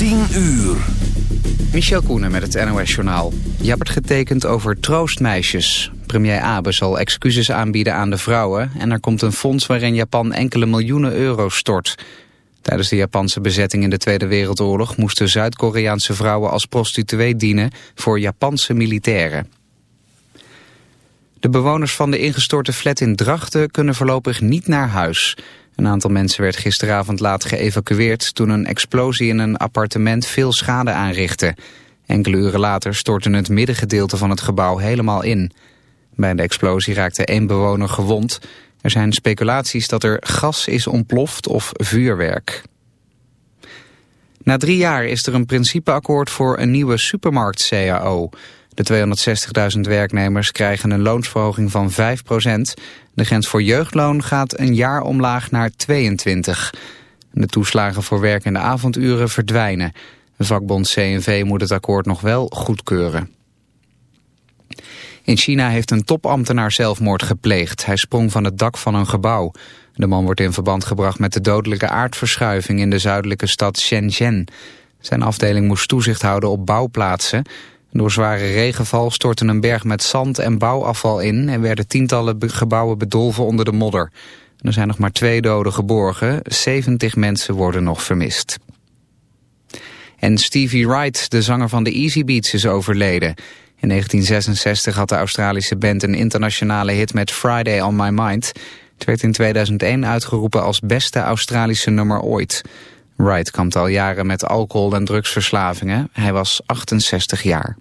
10 uur. Michel Koenen met het NOS-journaal. Jabbert getekend over troostmeisjes. Premier Abe zal excuses aanbieden aan de vrouwen... en er komt een fonds waarin Japan enkele miljoenen euro's stort. Tijdens de Japanse bezetting in de Tweede Wereldoorlog... moesten Zuid-Koreaanse vrouwen als prostituee dienen voor Japanse militairen. De bewoners van de ingestorte flat in Drachten kunnen voorlopig niet naar huis... Een aantal mensen werd gisteravond laat geëvacueerd toen een explosie in een appartement veel schade aanrichtte. Enkele uren later stortte het middengedeelte van het gebouw helemaal in. Bij de explosie raakte één bewoner gewond. Er zijn speculaties dat er gas is ontploft of vuurwerk. Na drie jaar is er een principeakkoord voor een nieuwe supermarkt-CAO. De 260.000 werknemers krijgen een loonsverhoging van 5% De grens voor jeugdloon gaat een jaar omlaag naar 22. De toeslagen voor werk in de avonduren verdwijnen. De vakbond CNV moet het akkoord nog wel goedkeuren. In China heeft een topambtenaar zelfmoord gepleegd. Hij sprong van het dak van een gebouw. De man wordt in verband gebracht met de dodelijke aardverschuiving in de zuidelijke stad Shenzhen. Zijn afdeling moest toezicht houden op bouwplaatsen. Door zware regenval stortte een berg met zand en bouwafval in... en werden tientallen gebouwen bedolven onder de modder. Er zijn nog maar twee doden geborgen. 70 mensen worden nog vermist. En Stevie Wright, de zanger van de Easy Beats, is overleden. In 1966 had de Australische band een internationale hit met Friday on My Mind. Het werd in 2001 uitgeroepen als beste Australische nummer ooit... Wright kampt al jaren met alcohol- en drugsverslavingen. Hij was 68 jaar.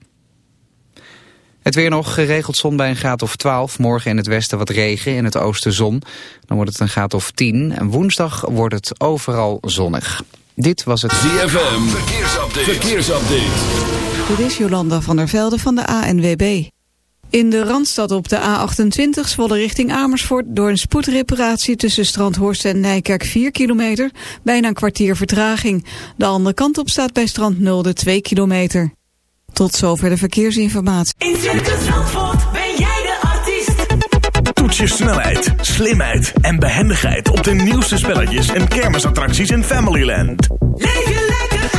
Het weer nog, geregeld zon bij een graad of 12. Morgen in het westen wat regen, in het oosten zon. Dan wordt het een graad of 10. En woensdag wordt het overal zonnig. Dit was het ZFM Verkeersupdate. Verkeersupdate. Dit is Jolanda van der Velde van de ANWB. In de Randstad op de A28 Zwolle richting Amersfoort... door een spoedreparatie tussen Strandhorst en Nijkerk 4 kilometer... bijna een kwartier vertraging. De andere kant op staat bij Strand Nulde 2 kilometer. Tot zover de verkeersinformatie. In Circus Zandvoort ben jij de artiest. Toets je snelheid, slimheid en behendigheid... op de nieuwste spelletjes en kermisattracties in Familyland. Leef je lekker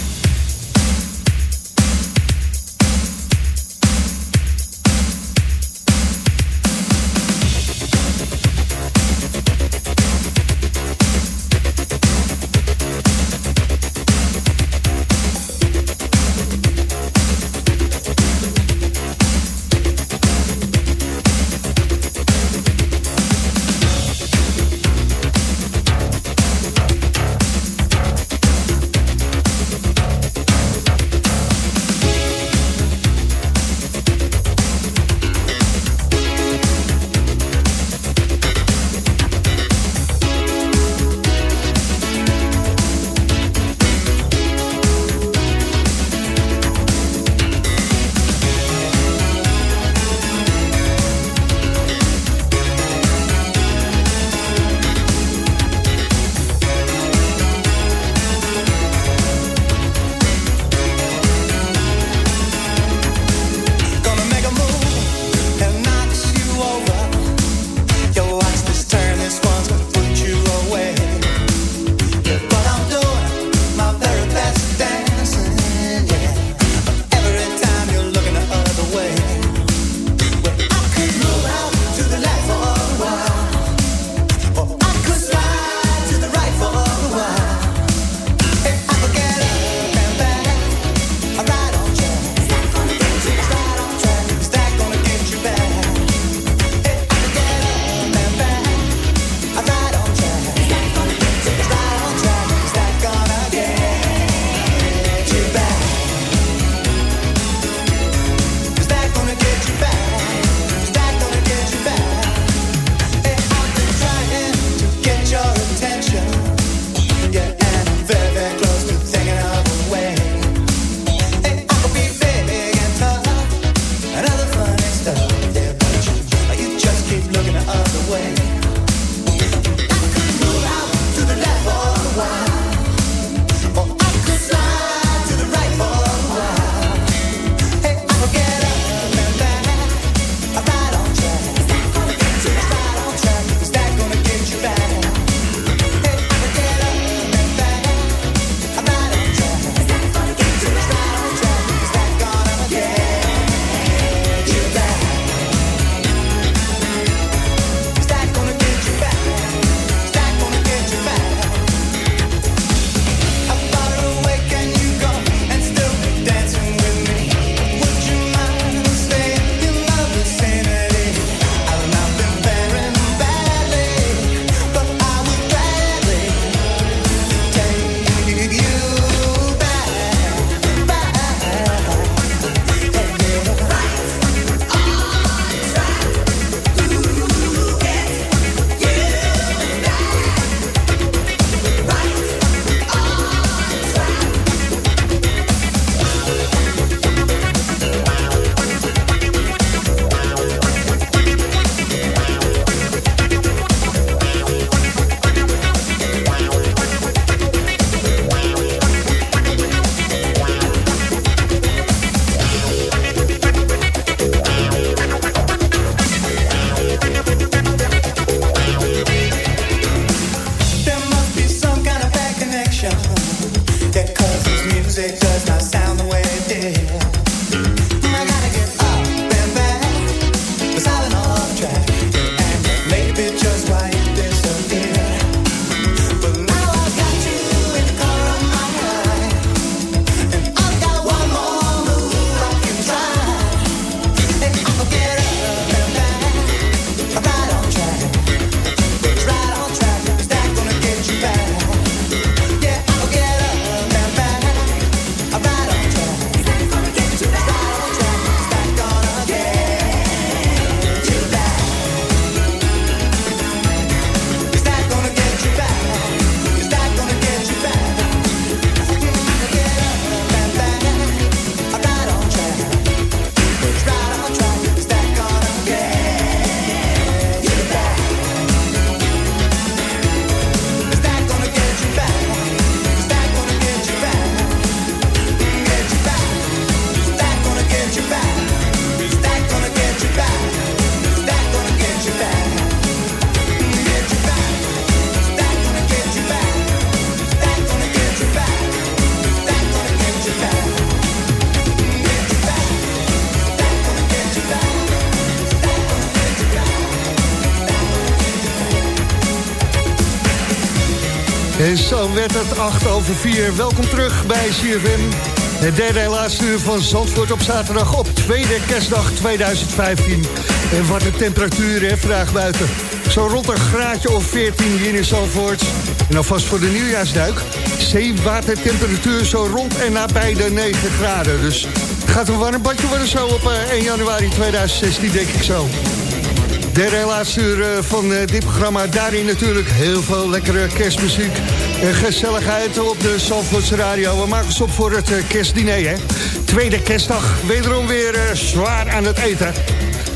Werd het 8 over 4. Welkom terug bij CFM. Het derde en laatste uur van Zandvoort op zaterdag op tweede kerstdag 2015. En wat de temperatuur, hè, vraag buiten. Zo rond een graadje of 14 hier in Zandvoort. En alvast voor de nieuwjaarsduik. Zeewatertemperatuur zo rond en nabij de 9 graden. Dus het gaat een warm badje worden zo op eh, 1 januari 2016, denk ik zo. Derde en laatste uur eh, van eh, dit programma. Daarin natuurlijk heel veel lekkere kerstmuziek. Gezelligheid op de Zandvoortse Radio. We maken ons op voor het eh, kerstdiner. Tweede kerstdag. Wederom weer eh, zwaar aan het eten.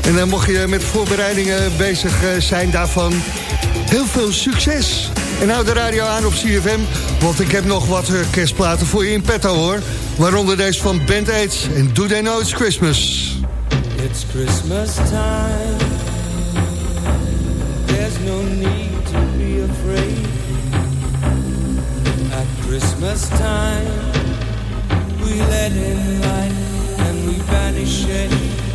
En dan mocht je met voorbereidingen bezig eh, zijn daarvan. Heel veel succes. En hou de radio aan op CFM. Want ik heb nog wat kerstplaten voor je in petto, hoor. Waaronder deze van Band Aids en Do They Know It's Christmas. It's Christmas time. There's no need to be afraid. Christmas time, we let in light and we banish it.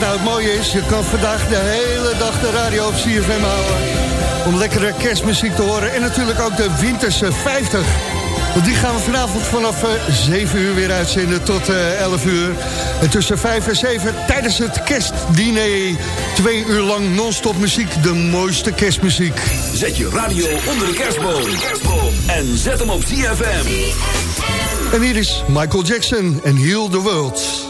Wat nou het mooie is? Je kan vandaag de hele dag de radio op CFM houden. Om lekkere kerstmuziek te horen. En natuurlijk ook de Winterse 50. Want die gaan we vanavond vanaf eh, 7 uur weer uitzenden tot eh 11 uur. En tussen 5 en 7 tijdens het kerstdiner. Twee uur lang non-stop muziek. De mooiste kerstmuziek. Zet je radio onder de kerstboom. En zet hem op ZFM. En hier is Michael Jackson en Heal the World.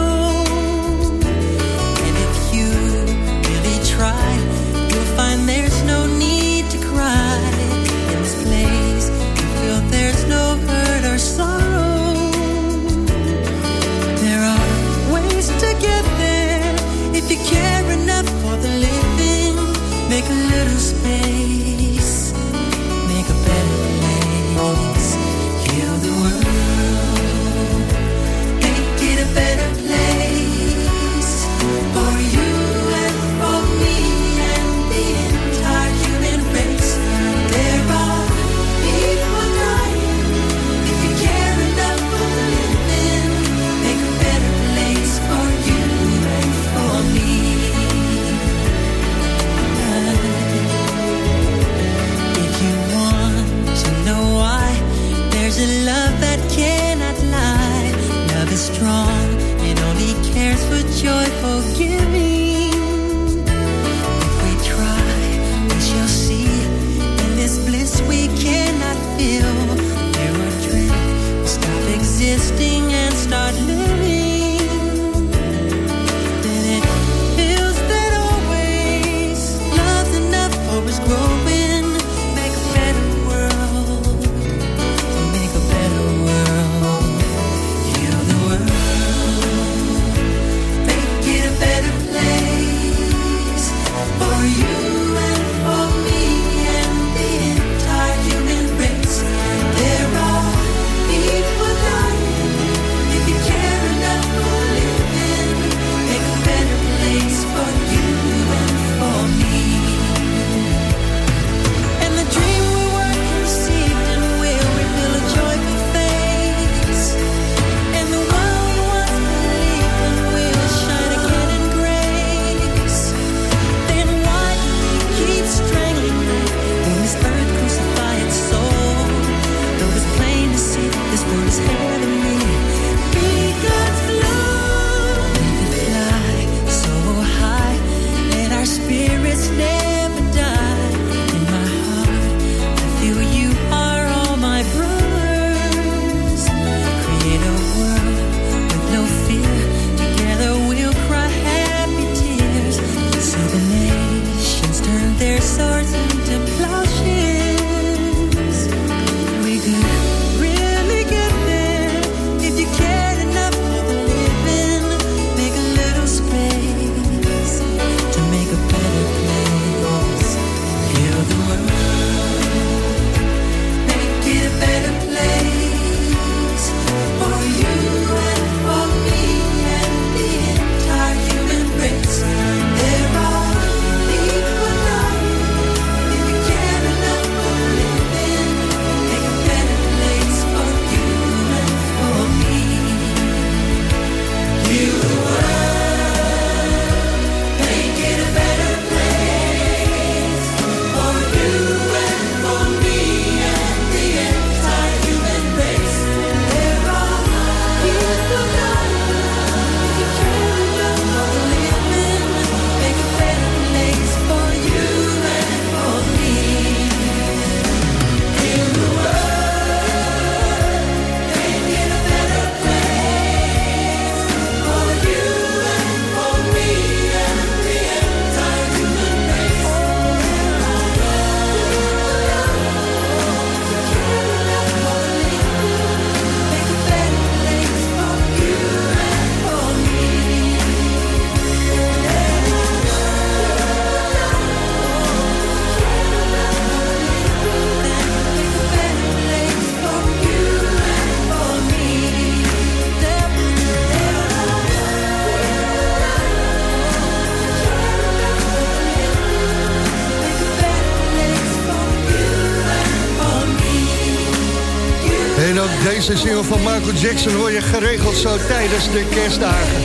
Deze single van Michael Jackson hoor je geregeld zo tijdens de kerstdagen.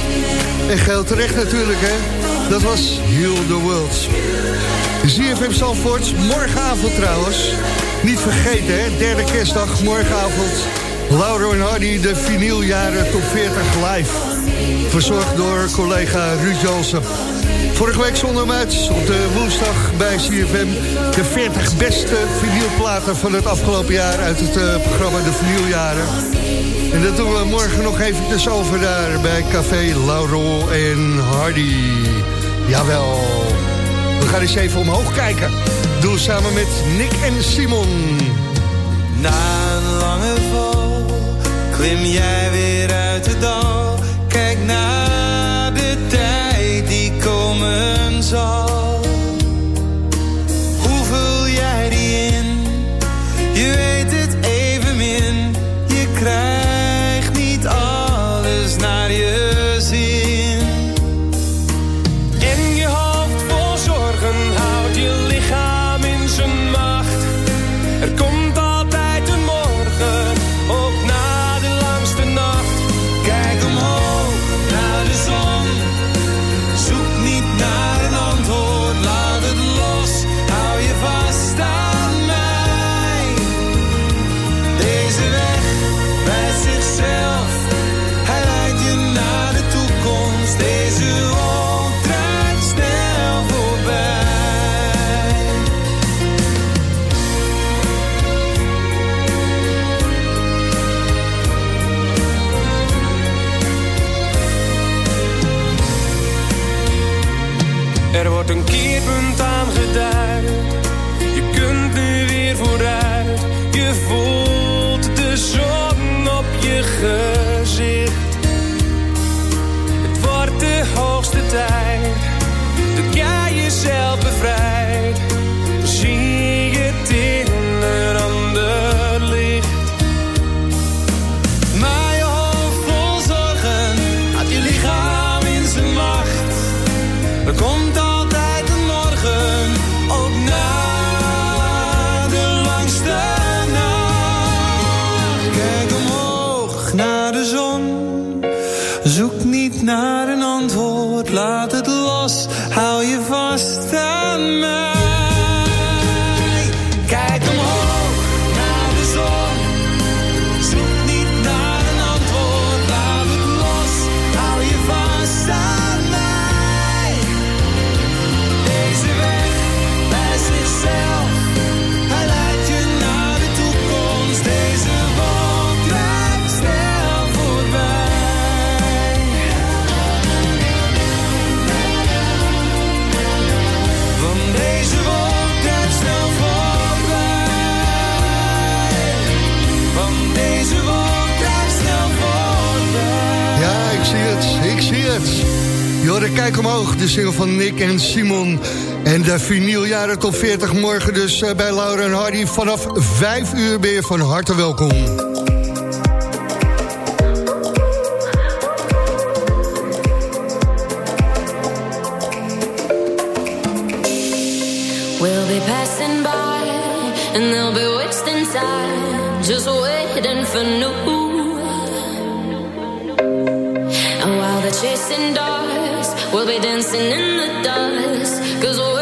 En geldt terecht natuurlijk, hè. Dat was Heal the World. ZFM Zandvoort, morgenavond trouwens. Niet vergeten, hè, derde kerstdag, morgenavond. Laura en Hardy, de vinyljaren top 40 live. Verzorgd door collega Ruud Jansen. Vorige week zonden we uit op de woensdag bij CFM... de 40 beste vinylplaten van het afgelopen jaar... uit het uh, programma De Vinyljaren. En dat doen we morgen nog eventjes over daar... bij Café Laurel en Hardy. Jawel. We gaan eens even omhoog kijken. Doen we samen met Nick en Simon. Na een lange val klim jij weer uit de dal. Komen zal. Wordt een keerpunt aangeduid. Omhoog, de single van Nick en Simon. En de vinyljaren top 40 morgen dus eh, bij Laura en Hardy. Vanaf 5 uur ben je van harte welkom. Just waiting for new. And while they're chasing we'll be dancing in the dust cause we're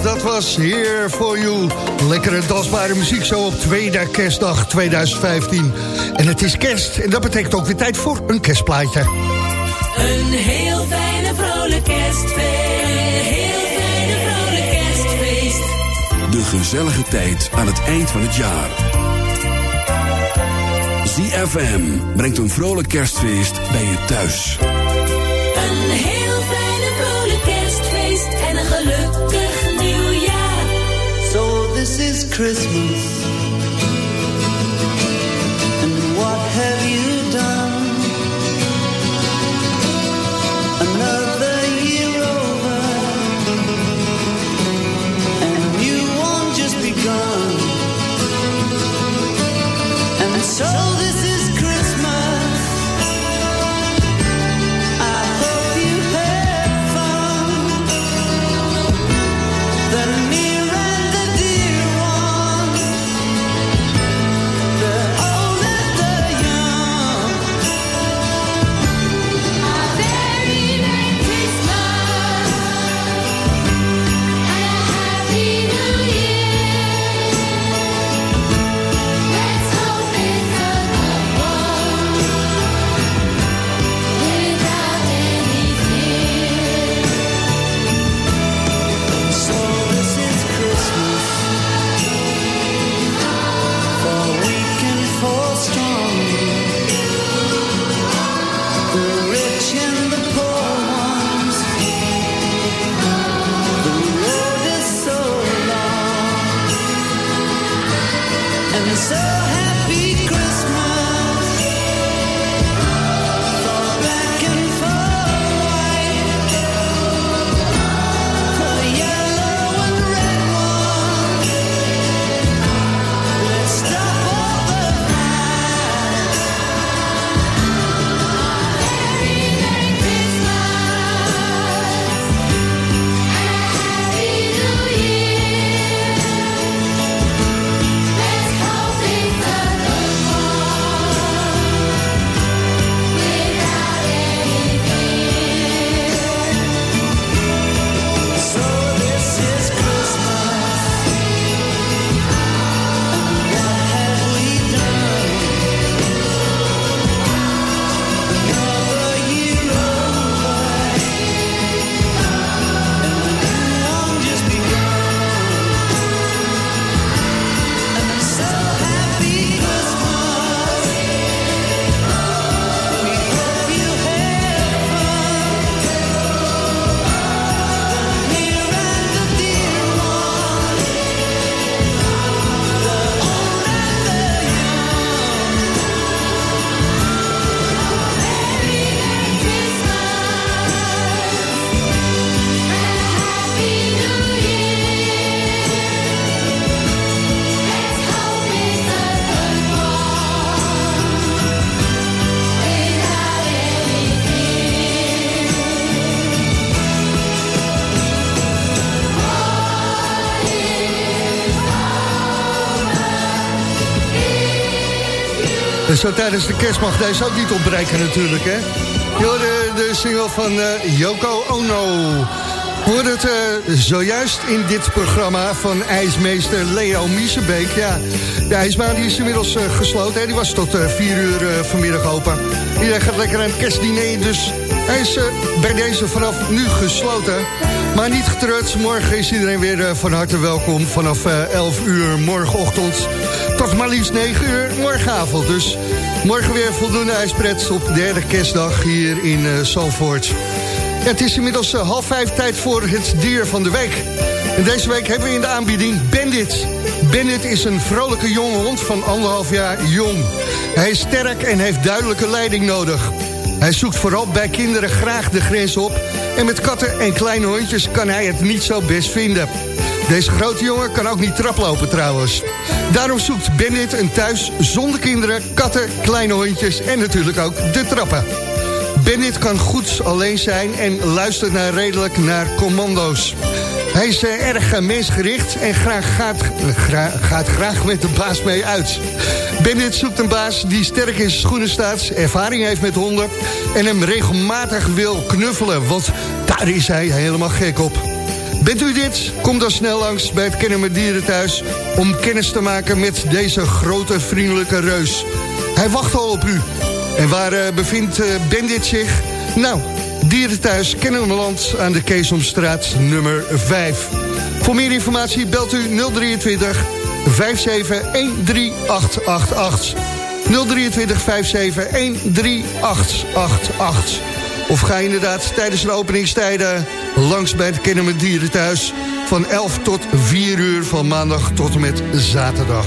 dat was Here For You. Lekkere dansbare muziek zo op tweede kerstdag 2015. En het is kerst en dat betekent ook weer tijd voor een kerstplaatje. Een heel fijne vrolijk kerstfeest. Een heel fijne vrolijk kerstfeest. De gezellige tijd aan het eind van het jaar. ZFM brengt een vrolijk kerstfeest bij je thuis. Christmas. zo tijdens de kerst mag deze ook niet ontbreken natuurlijk, hè? Je de single van uh, Yoko Ono. Hoorde het uh, zojuist in dit programma van ijsmeester Leo Miesenbeek. Ja, de ijsbaan die is inmiddels eh, gesloten. Hè? Die was tot 4 uur vanmiddag open. Iedereen gaat lekker aan het kerstdiner, dus hij is eh, bij deze vanaf nu gesloten. Maar niet getreurd, morgen is iedereen weer eh, van harte welkom. Vanaf eh, 11 uur morgenochtend tot maar liefst 9 uur morgenavond. Dus morgen weer voldoende ijspret op de derde kerstdag hier in eh Zalvoort. Het is inmiddels eh, half vijf tijd voor het dier van de week. En deze week hebben we in de aanbieding Bandit. Bandit is een vrolijke jonge hond van anderhalf jaar jong. Hij is sterk en heeft duidelijke leiding nodig. Hij zoekt vooral bij kinderen graag de grens op... en met katten en kleine hondjes kan hij het niet zo best vinden. Deze grote jongen kan ook niet traplopen trouwens. Daarom zoekt Bandit een thuis zonder kinderen, katten, kleine hondjes... en natuurlijk ook de trappen. Bandit kan goed alleen zijn en luistert naar redelijk naar commando's. Hij is eh, erg eh, mensgericht en graag gaat, gaat graag met de baas mee uit. Bandit zoekt een baas die sterk in zijn schoenen staat... ervaring heeft met honden en hem regelmatig wil knuffelen... want daar is hij helemaal gek op. Bent u dit? Kom dan snel langs bij het Kennen met Dieren thuis... om kennis te maken met deze grote vriendelijke reus. Hij wacht al op u. En waar eh, bevindt eh, Bandit zich? Nou, Dierenthuis Kennemerland aan de Keesomstraat nummer 5. Voor meer informatie belt u 023 5713888. 023 5713888. Of ga inderdaad tijdens de openingstijden langs bij het Kennemer Dierenthuis... van 11 tot 4 uur van maandag tot en met zaterdag.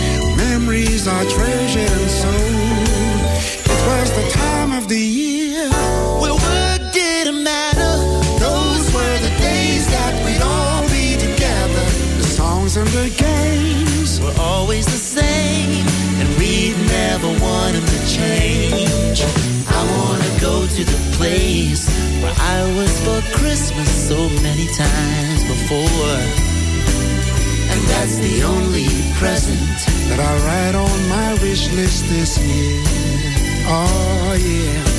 Memories are treasured and so. It was the time of the year Where work didn't matter, Those were the days that we'd all be together. The songs and the games were always the same, and we'd never want 'em to change. I wanna go to the place where I was for Christmas so many times before. And that's the only present that I write on my wish list this year. Oh yeah.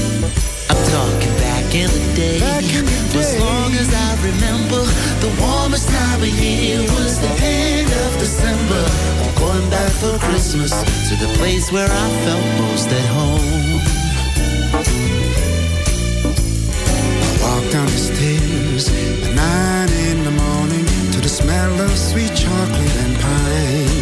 I'm talking back in the day. In the For as long as I remember, the warmest time of year was the end of December. I'm going back for Christmas to the place where I felt most at home. I walk down the stairs at nine in the morning to the smell of sweet chocolate and pine.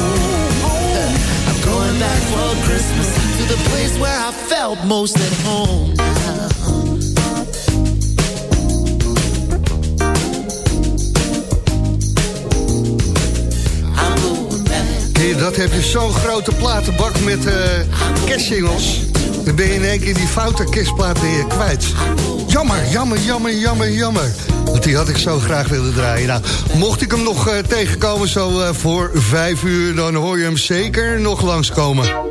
back for Christmas to the place where I felt most at home. Hey, dat heb je zo'n grote platenbak met uh, kerstsingels. Dan ben je in één keer die foute kerstplaat weer kwijt. Jammer, jammer, jammer, jammer, jammer. Want die had ik zo graag willen draaien. Nou, mocht ik hem nog eh, tegenkomen zo eh, voor vijf uur... dan hoor je hem zeker nog langskomen.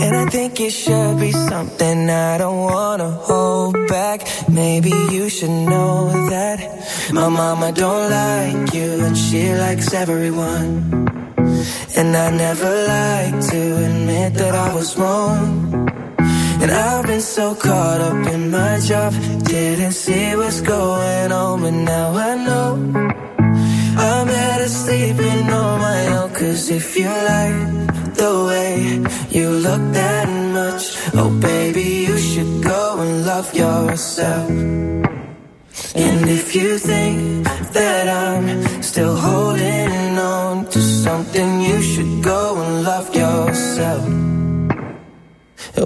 And I think it should be something I don't wanna hold back. Maybe you should know that my mama don't like you and she likes everyone. And I never like to admit that I was wrong. And I've been so caught up in my job, didn't see what's going on, but now I know. I'm better sleeping on my own Cause if you like the way you look that much. Oh baby, you should go and love yourself. And if you think that I'm still holding on to something You should go and love yourself.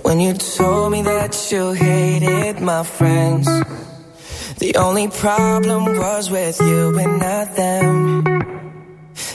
When you told me that you hated my friends the only problem was with you and not them.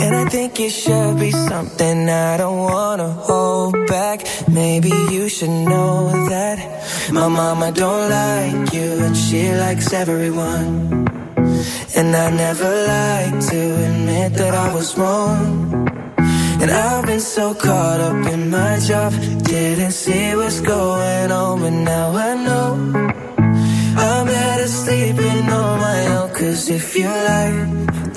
And I think it should be something I don't wanna hold back. Maybe you should know that my mama don't like you and she likes everyone. And I never like to admit that I was wrong. And I've been so caught up in my job, didn't see what's going on, but now I know. I'm better sleeping on my own Cause if you like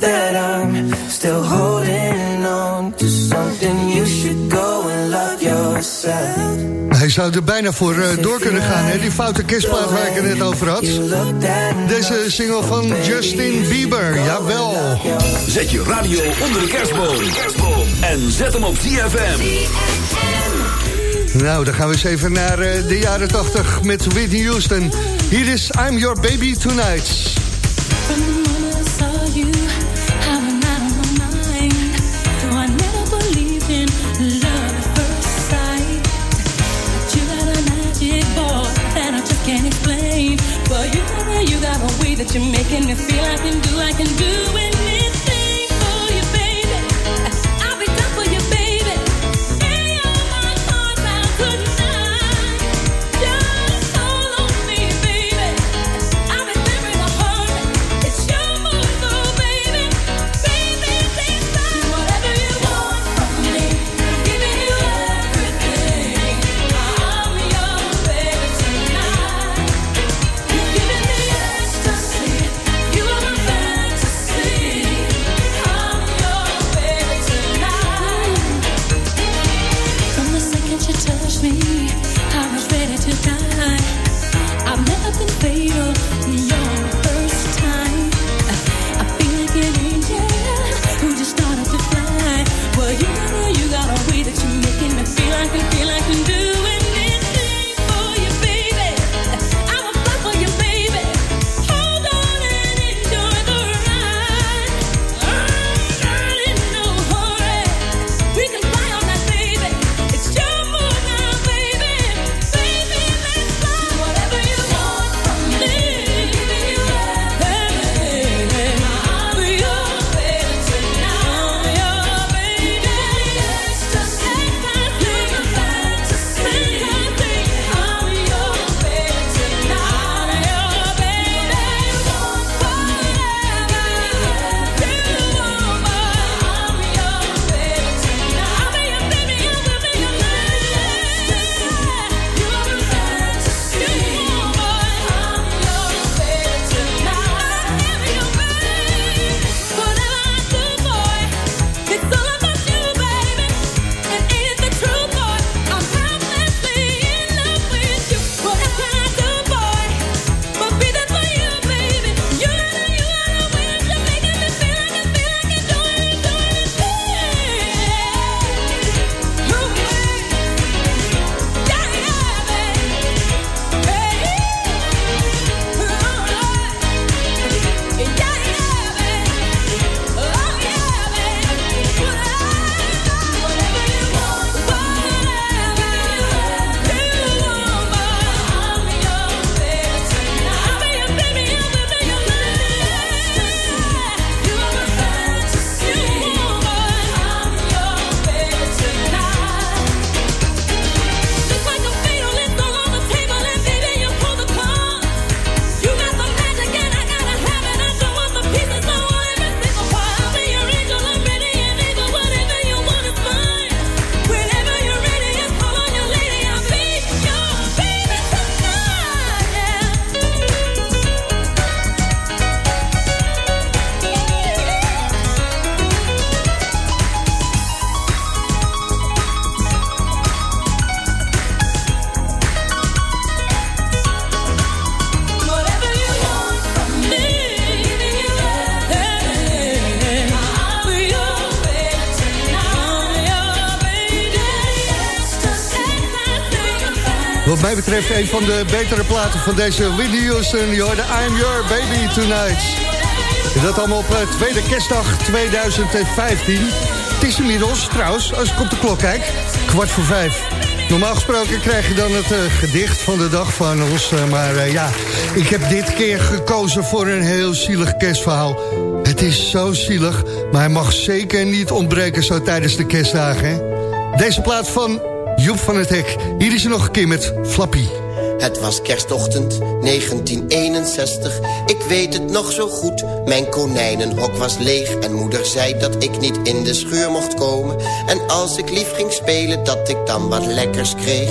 that I'm still holding on to something. You should go and love yourself. Hij zou er bijna voor eh, door kunnen gaan, hè? die foute kerstplaat waar ik het net over had. Deze single van Justin Bieber, jawel. Zet je radio onder de kerstboom, en zet hem op DFM. Nou, dan gaan we eens even naar eh, de jaren 80 met Whitney Houston. Hier is I'm Your Baby Tonight. But you're making me feel I can do, I can do anything. betreft een van de betere platen van deze Whitney Houston. Je hoorde I'm Your Baby Tonight. Dat allemaal op eh, tweede kerstdag 2015. Het is inmiddels trouwens, als ik op de klok kijk, kwart voor vijf. Normaal gesproken krijg je dan het eh, gedicht van de dag van ons. Eh, maar ja, ik heb dit keer gekozen voor een heel zielig kerstverhaal. Het is zo zielig, maar hij mag zeker niet ontbreken zo tijdens de kerstdagen. Deze plaat van Joep van het Hek. Hier is hij nog een keer met Flappy. Het was kerstochtend 1961, ik weet het nog zo goed. Mijn konijnenhok was leeg en moeder zei dat ik niet in de schuur mocht komen. En als ik lief ging spelen, dat ik dan wat lekkers kreeg.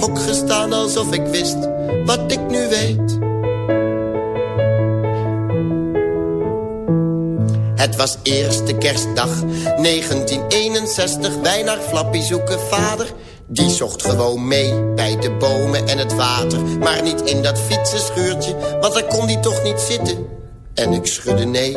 hok gestaan alsof ik wist wat ik nu weet. Het was eerste kerstdag 1961. Wij naar Flappy zoeken vader. Die zocht gewoon mee bij de bomen en het water. Maar niet in dat fietsenschuurtje, want daar kon hij toch niet zitten. En ik schudde nee.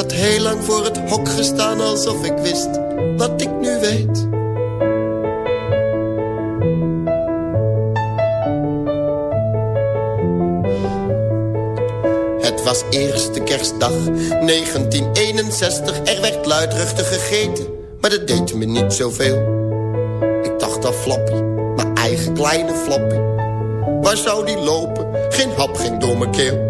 Had heel lang voor het hok gestaan alsof ik wist wat ik nu weet. Het was eerste kerstdag 1961. Er werd luidruchtig gegeten, maar dat deed me niet zoveel. Ik dacht aan Flappy, mijn eigen kleine Flappy. Waar zou die lopen? Geen hap ging door mijn keel.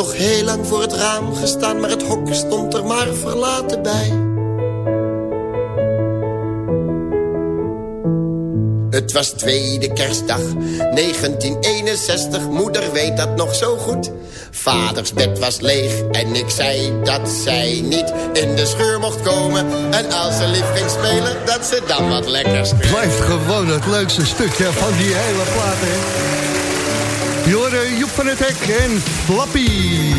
Nog heel lang voor het raam gestaan, maar het hok stond er maar verlaten bij. Het was tweede kerstdag, 1961, moeder weet dat nog zo goed. Vaders bed was leeg en ik zei dat zij niet in de scheur mocht komen. En als ze lief ging spelen, dat ze dan wat lekkers kreeg. Blijft gewoon het leukste stukje van die hele plaat, hè. Van het Hek en Flappy.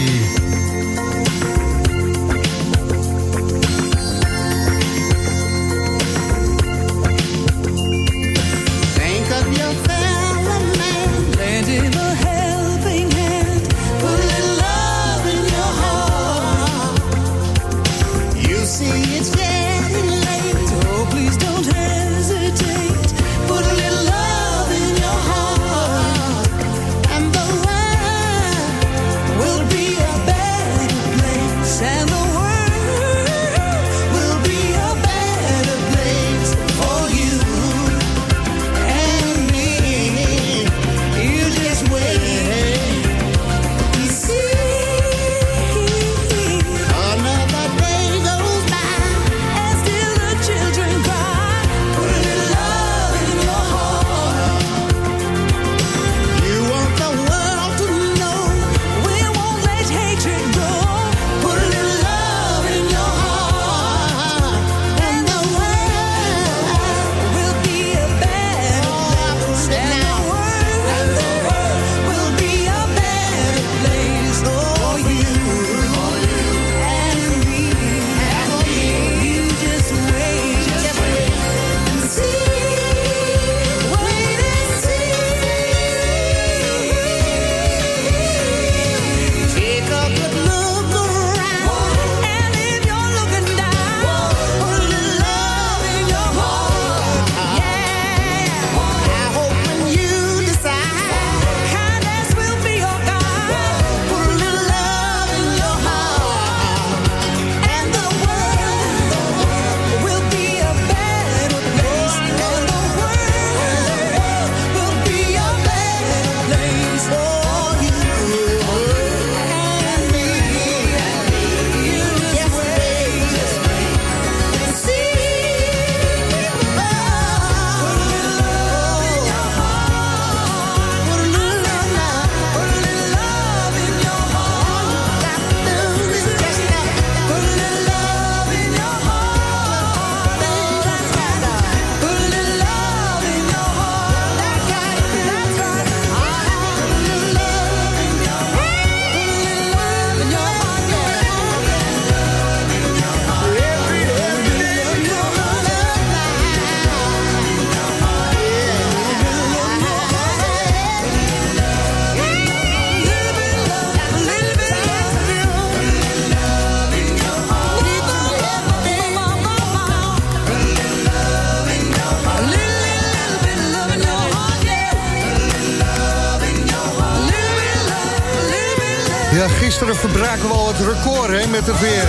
Verbraken we al het record hè, met het weer.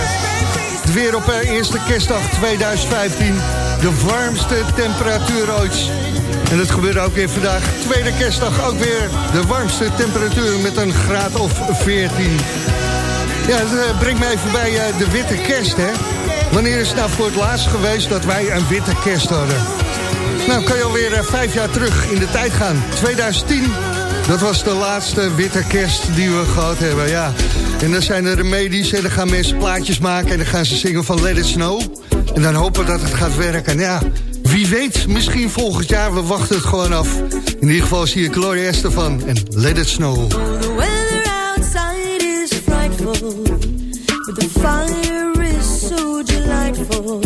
Het weer op eh, eerste kerstdag 2015. De warmste temperatuur ooit. En het gebeurde ook weer vandaag. Tweede kerstdag ook weer de warmste temperatuur met een graad of 14. Ja, dat eh, brengt mij even bij eh, de witte kerst, hè. Wanneer is het nou voor het laatst geweest dat wij een witte kerst hadden? Nou, kan je alweer vijf jaar terug in de tijd gaan. 2010, dat was de laatste witte kerst die we gehad hebben, ja. En dan zijn er remedies en dan gaan mensen plaatjes maken... en dan gaan ze zingen van Let It Snow. En dan hopen dat het gaat werken. En ja, wie weet, misschien volgend jaar, we wachten het gewoon af. In ieder geval zie ik Gloria Estefan en Let It Snow. The weather outside is frightful, but the fire is so delightful.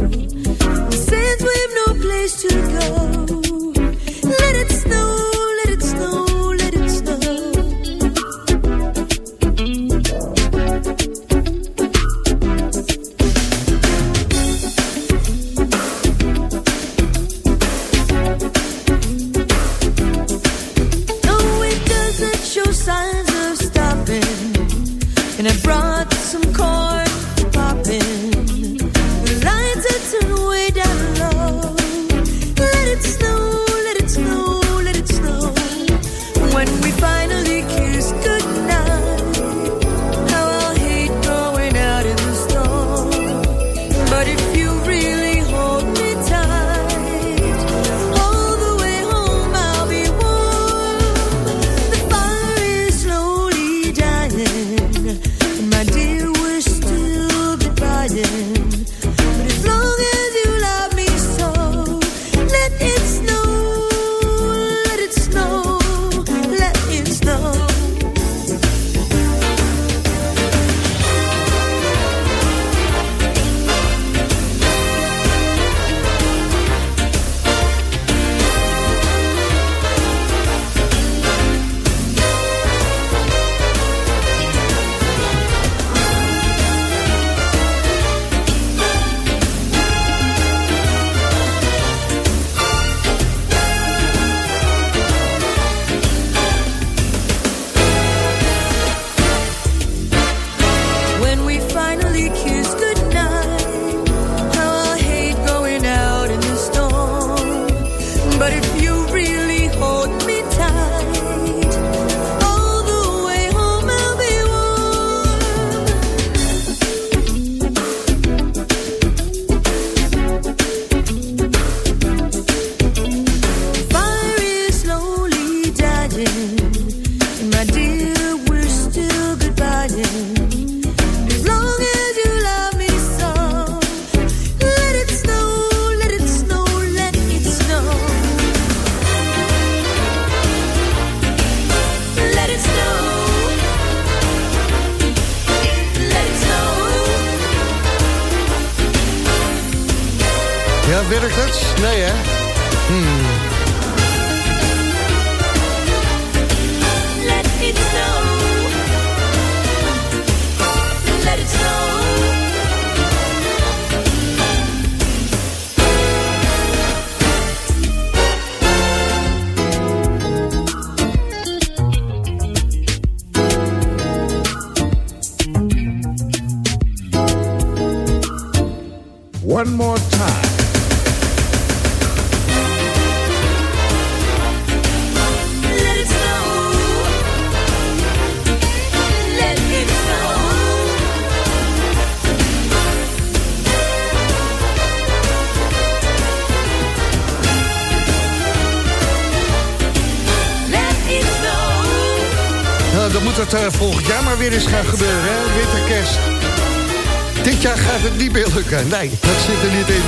Nee, dat zit er niet in.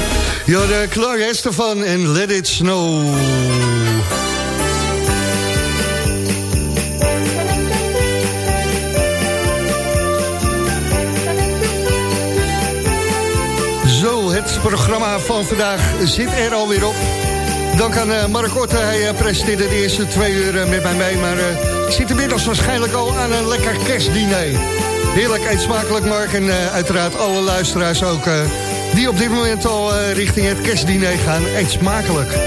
De Clark Estefan en Let It Snow. Zo, het programma van vandaag zit er alweer op. Dank aan eh, Mark Otte, hij eh, presenteerde de eerste twee uur eh, met mij mee. Maar zit inmiddels waarschijnlijk al aan een lekker kerstdiner. Heerlijk, eet smakelijk Mark. En uiteraard alle luisteraars ook die op dit moment al eh, richting het kerstdiner gaan. Eet smakelijk.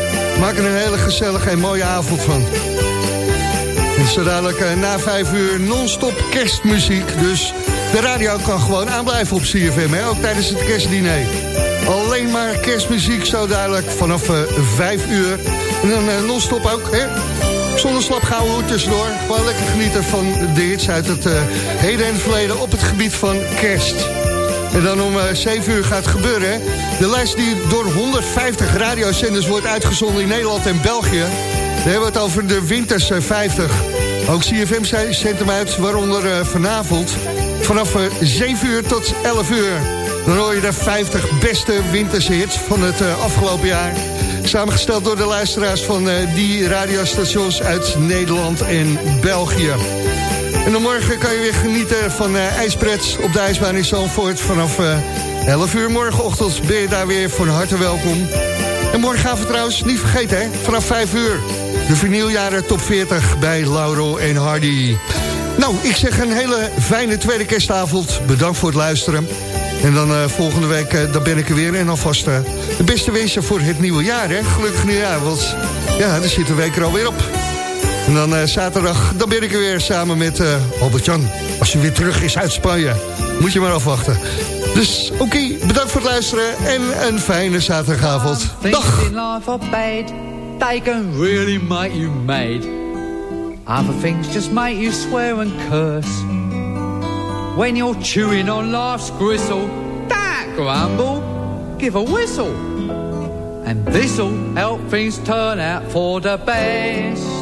Maak er een hele gezellige en mooie avond van. En zo dadelijk eh, na vijf uur non-stop kerstmuziek. Dus de radio kan gewoon aanblijven op CFM, hè? ook tijdens het kerstdiner. Alleen maar kerstmuziek zo dadelijk vanaf eh, vijf uur. En dan non-stop ook, hè? Zonder slapgauwen tussendoor. Gewoon lekker genieten van de hits uit het heden en verleden op het gebied van kerst. En dan om eh, 7 uur gaat gebeuren. De lijst die door 150 radiozenders wordt uitgezonden in Nederland en België. We hebben het over de Winters eh, 50. Ook CFM zendt hem uit, waaronder eh, vanavond. Vanaf eh, 7 uur tot 11 uur. Dan hoor je de 50 beste winterse hits van het eh, afgelopen jaar. Samengesteld door de luisteraars van eh, die radiostations uit Nederland en België. En dan morgen kan je weer genieten van eh ijsprets op de ijsbaan in Zandvoort. Vanaf eh 11 uur morgenochtend ben je daar weer van harte welkom. En morgenavond trouwens, niet vergeten hè, vanaf 5 uur. De vinyljaren top 40 bij Lauro en Hardy. Nou, ik zeg een hele fijne tweede kerstavond. Bedankt voor het luisteren. En dan eh, volgende week eh, dan ben ik er weer. En alvast eh, de beste wensen voor het nieuwe jaar. Hè? Gelukkig nieuwjaar, want ja, er zit een week er alweer op. En dan eh, zaterdag, dan ben ik er weer samen met eh Albert-Jan. Als hij weer terug is uit Spanje. Moet je maar afwachten. Dus oké, bedankt voor het luisteren en een fijne zaterdagavond. Dag! Things in life are bad, they can really make you mad. Other things just make you swear and curse. When you're chewing on life's gristle, don't grumble, give a whistle. And this'll help things turn out for the best.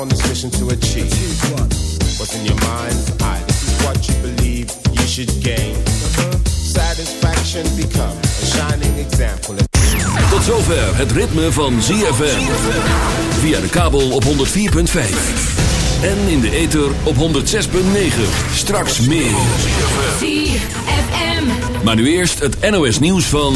On this mission to achieve. what? What's in your mind? I. This is what you believe you should gain. Satisfaction become a shining example. Tot zover het ritme van ZFM. Via de kabel op 104.5. En in de ether op 106.9. Straks meer. ZFM. Maar nu eerst het NOS nieuws van...